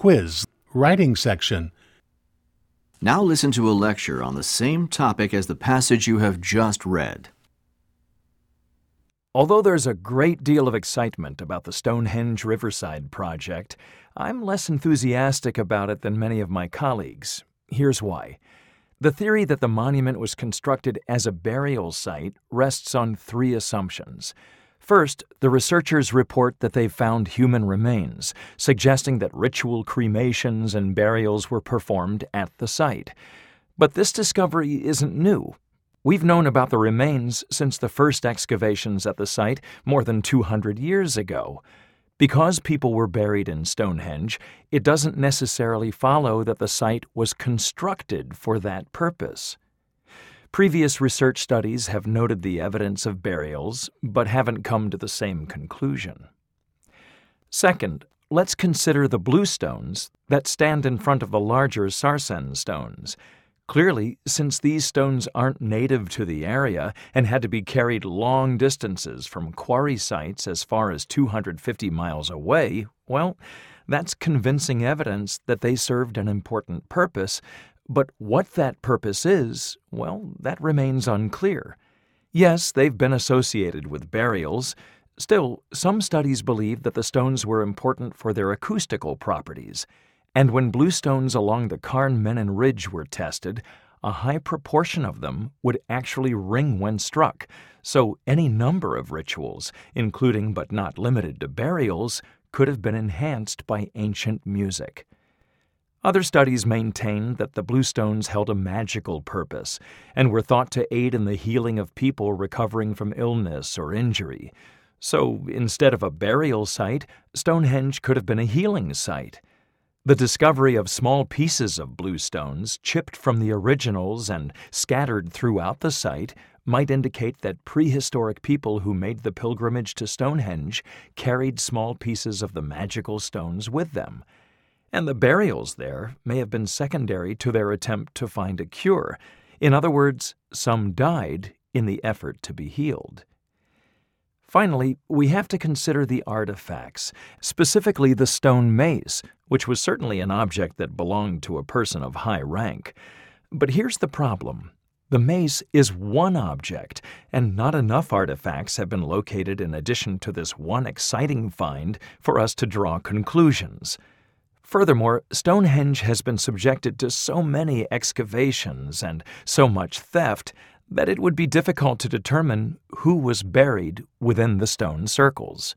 Quiz, Writing section. Now listen to a lecture on the same topic as the passage you have just read. Although there's a great deal of excitement about the Stonehenge Riverside project, I'm less enthusiastic about it than many of my colleagues. Here's why. The theory that the monument was constructed as a burial site rests on three assumptions. First, the researchers report that they've found human remains, suggesting that ritual cremations and burials were performed at the site. But this discovery isn't new. We've known about the remains since the first excavations at the site more than 200 years ago. Because people were buried in Stonehenge, it doesn't necessarily follow that the site was constructed for that purpose. Previous research studies have noted the evidence of burials, but haven't come to the same conclusion. Second, let's consider the bluestones that stand in front of the larger Sarsen stones. Clearly, since these stones aren't native to the area and had to be carried long distances from quarry sites as far as 250 miles away, well, that's convincing evidence that they served an important purpose, but what that purpose is, well, that remains unclear. Yes, they've been associated with burials. Still, some studies believe that the stones were important for their acoustical properties. And when bluestones along the Carn Menyn Ridge were tested, a high proportion of them would actually ring when struck, so any number of rituals, including but not limited to burials, could have been enhanced by ancient music. Other studies maintain that the bluestones held a magical purpose and were thought to aid in the healing of people recovering from illness or injury. So, instead of a burial site, Stonehenge could have been a healing site. The discovery of small pieces of bluestones, chipped from the originals and scattered throughout the site, might indicate that prehistoric people who made the pilgrimage to Stonehenge carried small pieces of the magical stones with them. And the burials there may have been secondary to their attempt to find a cure. In other words, some died in the effort to be healed. Finally, we have to consider the artifacts, specifically the stone mace, which was certainly an object that belonged to a person of high rank. But here's the problem. The mace is one object, and not enough artifacts have been located in addition to this one exciting find for us to draw conclusions. Furthermore, Stonehenge has been subjected to so many excavations and so much theft that it would be difficult to determine who was buried within the stone circles.